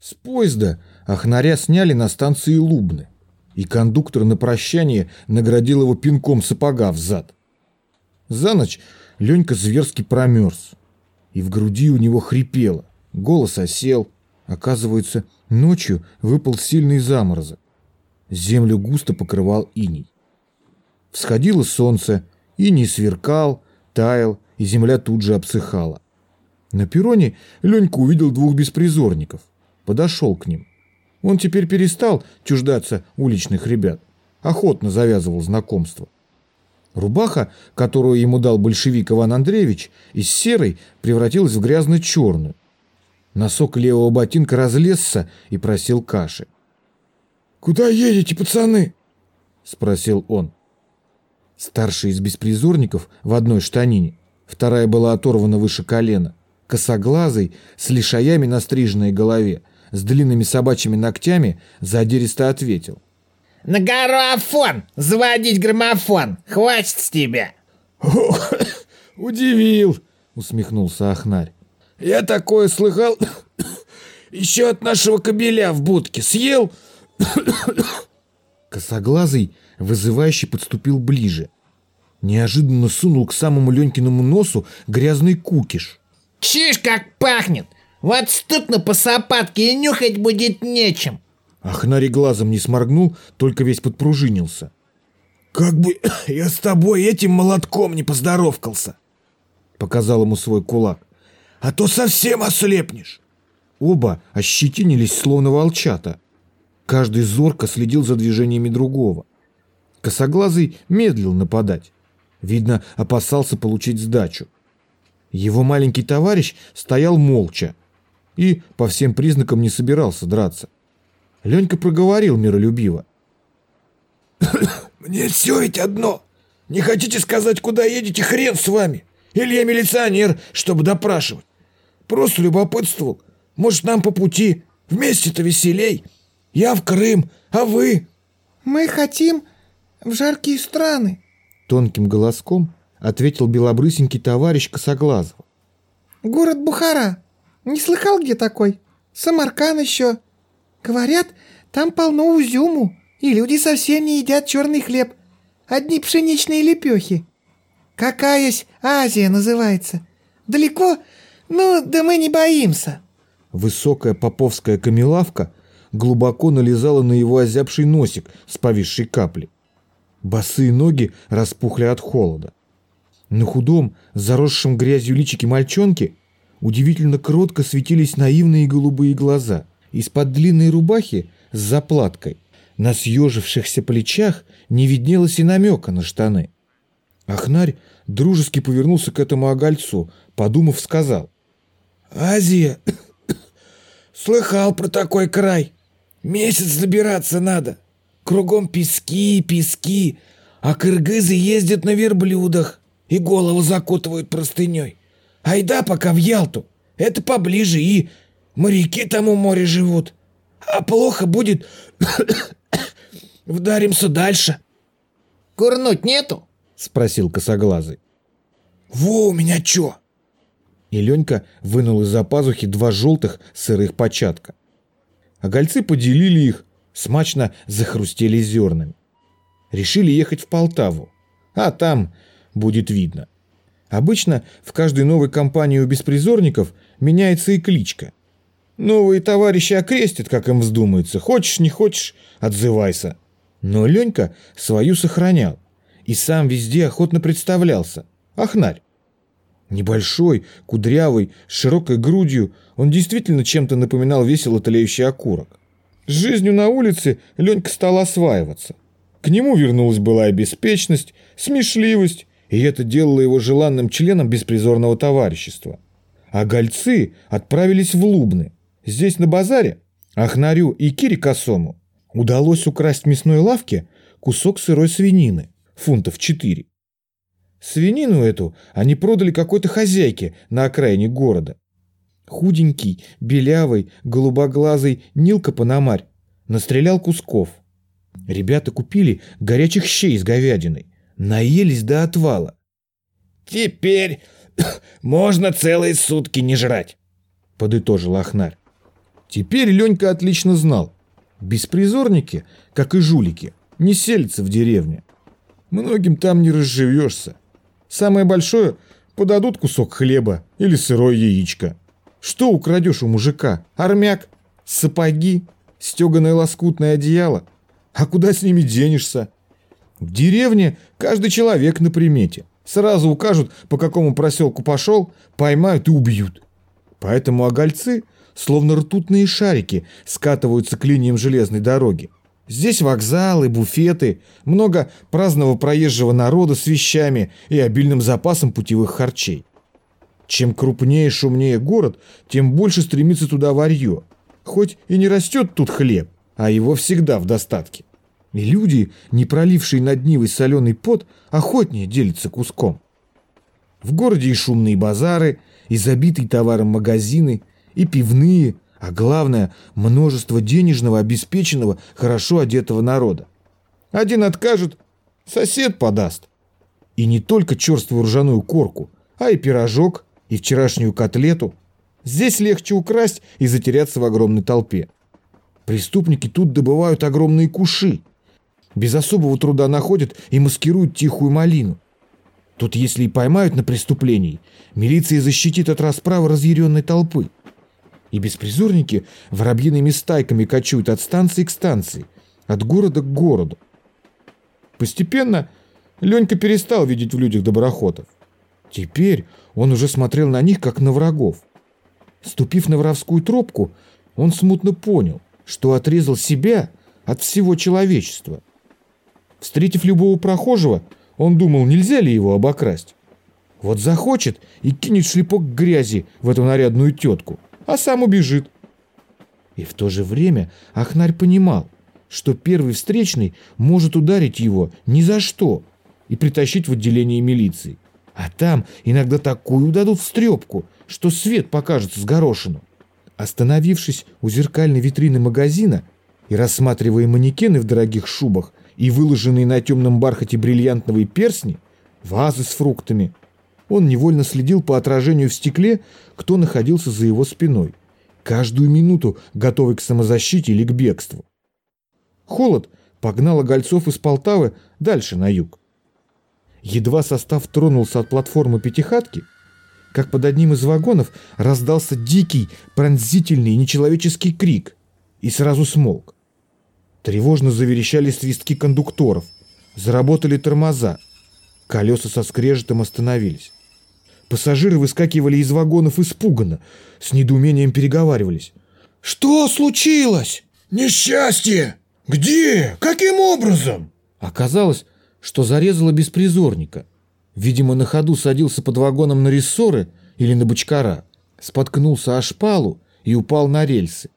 С поезда Ахнаря сняли на станции Лубны, и кондуктор на прощание наградил его пинком сапога в зад. За ночь Ленька зверски промерз, и в груди у него хрипело, голос осел. Оказывается, ночью выпал сильный заморозок. Землю густо покрывал иней. Всходило солнце, иней сверкал, таял, и земля тут же обсыхала. На перроне Ленька увидел двух беспризорников. Подошел к ним. Он теперь перестал чуждаться уличных ребят. Охотно завязывал знакомство. Рубаха, которую ему дал большевик Иван Андреевич, из серой превратилась в грязно-черную. Носок левого ботинка разлезся и просил каши. «Куда едете, пацаны?» — спросил он. Старший из беспризорников в одной штанине, вторая была оторвана выше колена, косоглазый, с лишаями на стриженной голове, с длинными собачьими ногтями, задиристо ответил. «На гору Заводить граммофон! Хватит с тебя!» «Ох, удивил!» — усмехнулся Ахнарь. «Я такое слыхал еще от нашего кобеля в будке. Съел?» Косоглазый вызывающе подступил ближе. Неожиданно сунул к самому Ленькиному носу грязный кукиш. «Чиж, как пахнет! Вот стукну по сапатке и нюхать будет нечем!» Ахнари глазом не сморгнул, только весь подпружинился. «Как бы я с тобой этим молотком не поздоровкался!» Показал ему свой кулак. «А то совсем ослепнешь!» Оба ощетинились, словно волчата. Каждый зорко следил за движениями другого. Косоглазый медлил нападать. Видно, опасался получить сдачу. Его маленький товарищ стоял молча и по всем признакам не собирался драться. Ленька проговорил миролюбиво. «Мне все ведь одно. Не хотите сказать, куда едете, хрен с вами. Или я милиционер, чтобы допрашивать. Просто любопытствовал. Может, нам по пути. Вместе-то веселей. Я в Крым, а вы?» «Мы хотим в жаркие страны», — тонким голоском ответил белобрысенький товарищ Косоглазого. «Город Бухара. Не слыхал, где такой? Самаркан еще. Говорят, там полно узюму, и люди совсем не едят черный хлеб. Одни пшеничные лепехи. Какаясь Азия называется. Далеко? Ну, да мы не боимся». Высокая поповская камелавка глубоко налезала на его озябший носик с повисшей каплей. Босые ноги распухли от холода. На худом, заросшем грязью личике мальчонки удивительно кротко светились наивные голубые глаза. Из-под длинной рубахи с заплаткой на съежившихся плечах не виднелось и намека на штаны. Ахнарь дружески повернулся к этому огольцу, подумав, сказал. «Азия! Слыхал про такой край. Месяц добираться надо. Кругом пески, пески, а кыргызы ездят на верблюдах и голову закутывают простыней. Айда пока в Ялту, это поближе, и моряки там у моря живут. А плохо будет, вдаримся дальше. «Курнуть нету?» — спросил косоглазый. «Во у меня чё?» И Ленька вынул из-за пазухи два желтых сырых початка. Огольцы поделили их, смачно захрустели зернами. Решили ехать в Полтаву, а там будет видно. Обычно в каждой новой компании у беспризорников меняется и кличка. Новые товарищи окрестят, как им вздумается. Хочешь, не хочешь, отзывайся. Но Ленька свою сохранял. И сам везде охотно представлялся. Ахнарь. Небольшой, кудрявый, с широкой грудью, он действительно чем-то напоминал весело тлеющий окурок. С жизнью на улице Ленька стал осваиваться. К нему вернулась былая беспечность, смешливость, и это делало его желанным членом беспризорного товарищества. А гольцы отправились в Лубны. Здесь на базаре Ахнарю и Кире Косому удалось украсть в мясной лавке кусок сырой свинины, фунтов 4. Свинину эту они продали какой-то хозяйке на окраине города. Худенький, белявый, голубоглазый Нилка Пономарь настрелял кусков. Ребята купили горячих щей с говядиной, наелись до отвала. «Теперь можно целые сутки не жрать», — подытожил Ахнарь. Теперь Ленька отлично знал. Беспризорники, как и жулики, не селятся в деревне. Многим там не разживешься. Самое большое – подадут кусок хлеба или сырое яичко. Что украдешь у мужика? Армяк? Сапоги? Стеганое лоскутное одеяло? А куда с ними денешься? В деревне каждый человек на примете. Сразу укажут, по какому проселку пошел, поймают и убьют. Поэтому огольцы, словно ртутные шарики, скатываются к линиям железной дороги. Здесь вокзалы, буфеты, много праздного проезжего народа с вещами и обильным запасом путевых харчей. Чем крупнее и шумнее город, тем больше стремится туда варье. Хоть и не растет тут хлеб, а его всегда в достатке. И люди, не пролившие над Нивой соленый пот, охотнее делятся куском. В городе и шумные базары, и забитые товаром магазины, и пивные, а главное, множество денежного, обеспеченного, хорошо одетого народа. Один откажет, сосед подаст. И не только черствую ржаную корку, а и пирожок, и вчерашнюю котлету. Здесь легче украсть и затеряться в огромной толпе. Преступники тут добывают огромные куши. Без особого труда находят и маскируют тихую малину. Тут, если и поймают на преступлении, милиция защитит от расправы разъяренной толпы. И беспризорники воробьиными стайками кочуют от станции к станции, от города к городу. Постепенно Ленька перестал видеть в людях доброхотов. Теперь он уже смотрел на них, как на врагов. Ступив на воровскую тропку, он смутно понял, что отрезал себя от всего человечества. Встретив любого прохожего, он думал, нельзя ли его обокрасть. Вот захочет и кинет шлепок грязи в эту нарядную тетку, а сам убежит. И в то же время Ахнарь понимал, что первый встречный может ударить его ни за что и притащить в отделение милиции. А там иногда такую дадут встрепку, что свет покажется с горошину. Остановившись у зеркальной витрины магазина и рассматривая манекены в дорогих шубах и выложенные на темном бархате бриллиантовые персни, вазы с фруктами, он невольно следил по отражению в стекле, кто находился за его спиной, каждую минуту готовый к самозащите или к бегству. Холод погнал гольцов из Полтавы дальше на юг. Едва состав тронулся от платформы пятихатки, как под одним из вагонов раздался дикий, пронзительный, нечеловеческий крик и сразу смолк. Тревожно заверещали свистки кондукторов, заработали тормоза, колеса со скрежетом остановились. Пассажиры выскакивали из вагонов испуганно, с недоумением переговаривались. «Что случилось? Несчастье! Где? Каким образом?» Оказалось, что зарезала беспризорника. Видимо, на ходу садился под вагоном на рессоры или на бочкара, споткнулся о шпалу и упал на рельсы.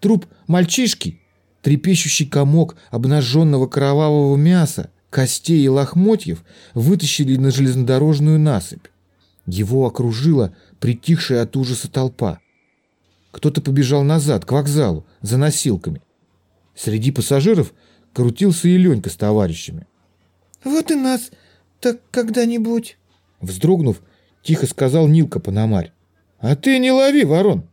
Труп мальчишки, трепещущий комок обнаженного кровавого мяса, костей и лохмотьев вытащили на железнодорожную насыпь. Его окружила притихшая от ужаса толпа. Кто-то побежал назад, к вокзалу, за носилками. Среди пассажиров крутился и Ленька с товарищами. Вот и нас так когда-нибудь. Вздрогнув, тихо сказал Нилка Пономарь. «А ты не лови, ворон!»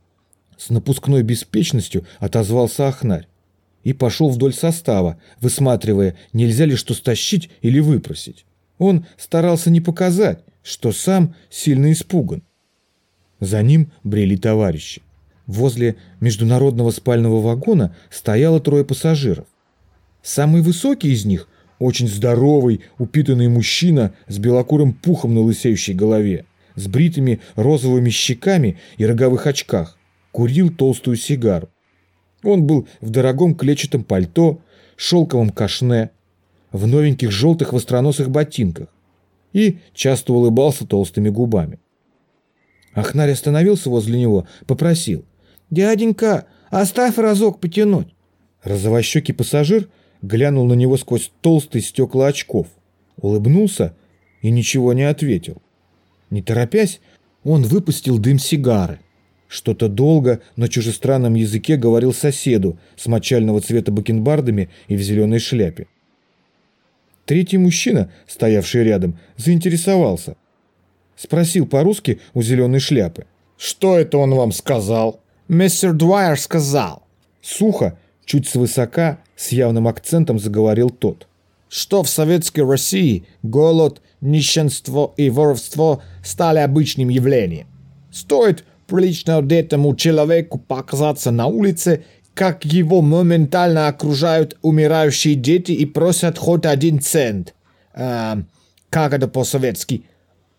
С напускной беспечностью отозвался Ахнарь и пошел вдоль состава, высматривая, нельзя ли что стащить или выпросить. Он старался не показать, что сам сильно испуган. За ним брели товарищи. Возле международного спального вагона стояло трое пассажиров. Самый высокий из них очень здоровый, упитанный мужчина с белокурым пухом на лысеющей голове, с бритыми розовыми щеками и роговых очках, курил толстую сигару. Он был в дорогом клетчатом пальто, шелковом кашне, в новеньких желтых востроносых ботинках и часто улыбался толстыми губами. Ахнарь остановился возле него, попросил. «Дяденька, оставь разок потянуть». Розовощекий пассажир – глянул на него сквозь толстые стекла очков, улыбнулся и ничего не ответил. Не торопясь, он выпустил дым сигары. Что-то долго на чужестранном языке говорил соседу с мочального цвета бакенбардами и в зеленой шляпе. Третий мужчина, стоявший рядом, заинтересовался. Спросил по-русски у зеленой шляпы. «Что это он вам сказал?» Мистер Дуайер сказал, Сухо, чуть свысока, с явным акцентом заговорил тот. что в советской России голод, нищенство и воровство стали обычным явлением. Стоит прилично одетому человеку показаться на улице, как его моментально окружают умирающие дети и просят хоть один цент. Эм, как это по-советски?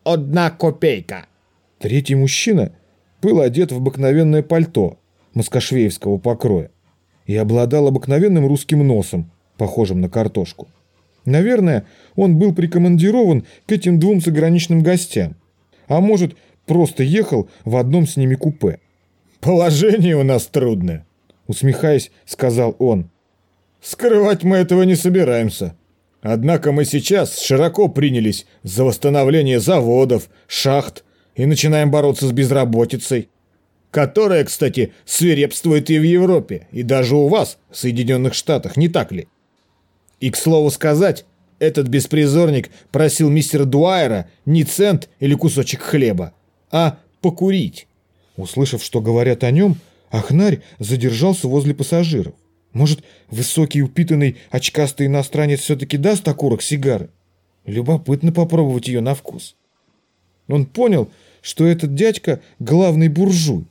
Одна копейка. Третий мужчина был одет в обыкновенное пальто москошвеевского покроя и обладал обыкновенным русским носом, похожим на картошку. Наверное, он был прикомандирован к этим двум заграничным гостям. А может, просто ехал в одном с ними купе. «Положение у нас трудное», — Усмехаясь, сказал он. «Скрывать мы этого не собираемся. Однако мы сейчас широко принялись за восстановление заводов, шахт и начинаем бороться с безработицей, которая, кстати, свирепствует и в Европе, и даже у вас, в Соединенных Штатах, не так ли? И, к слову сказать, этот беспризорник просил мистера Дуайера не цент или кусочек хлеба, а покурить. Услышав, что говорят о нем, Ахнарь задержался возле пассажиров. Может, высокий, упитанный, очкастый иностранец все-таки даст окурок сигары? Любопытно попробовать ее на вкус. Он понял, что этот дядька – главный буржуй,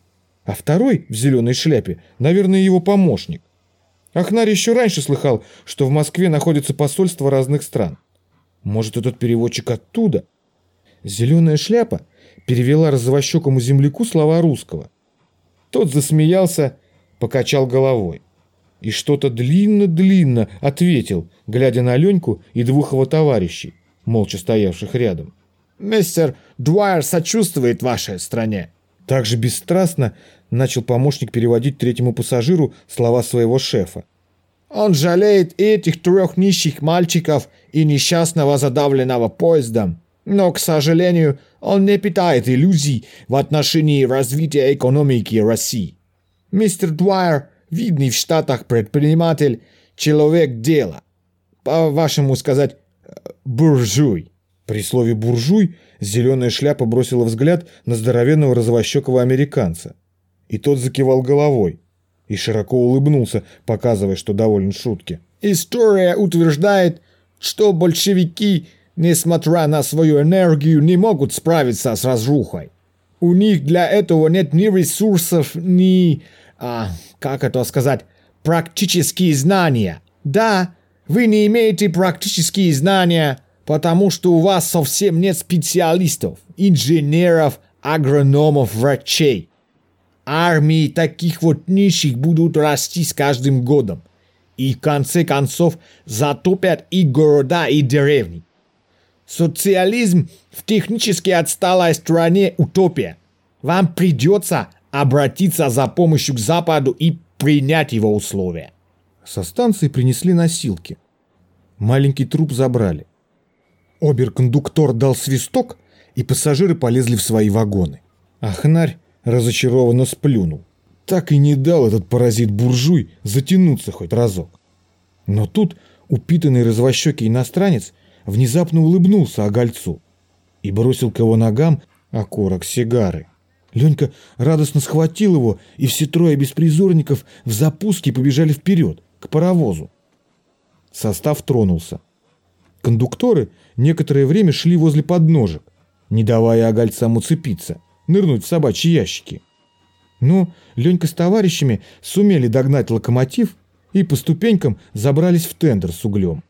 а второй в зеленой шляпе, наверное, его помощник. Ахнарь еще раньше слыхал, что в Москве находится посольство разных стран. Может, этот переводчик оттуда? Зеленая шляпа перевела розовощекому земляку слова русского. Тот засмеялся, покачал головой. И что-то длинно-длинно ответил, глядя на Леньку и двух его товарищей, молча стоявших рядом. Мистер Дуайер сочувствует вашей стране. Также бесстрастно начал помощник переводить третьему пассажиру слова своего шефа. Он жалеет этих трех нищих мальчиков и несчастного задавленного поездом. Но, к сожалению, он не питает иллюзий в отношении развития экономики России. Мистер Дуайер, видный в Штатах предприниматель, человек дела. По-вашему сказать, буржуй. При слове «буржуй» зеленая шляпа бросила взгляд на здоровенного розовощекого американца. И тот закивал головой и широко улыбнулся, показывая, что доволен шутки. История утверждает, что большевики, несмотря на свою энергию, не могут справиться с разрухой. У них для этого нет ни ресурсов, ни, а, как это сказать, практические знания. Да, вы не имеете практические знания, потому что у вас совсем нет специалистов, инженеров, агрономов, врачей. Армии таких вот нищих будут расти с каждым годом. И в конце концов затопят и города, и деревни. Социализм в технически отсталой стране – утопия. Вам придется обратиться за помощью к Западу и принять его условия. Со станции принесли носилки. Маленький труп забрали. Оберкондуктор дал свисток, и пассажиры полезли в свои вагоны. Ахнарь разочарованно сплюнул. Так и не дал этот паразит-буржуй затянуться хоть разок. Но тут упитанный развощекий иностранец внезапно улыбнулся огольцу и бросил к его ногам окорок сигары. Ленька радостно схватил его, и все трое беспризорников в запуске побежали вперед, к паровозу. Состав тронулся. Кондукторы некоторое время шли возле подножек, не давая огольцам уцепиться, нырнуть в собачьи ящики. Но Ленька с товарищами сумели догнать локомотив и по ступенькам забрались в тендер с углем.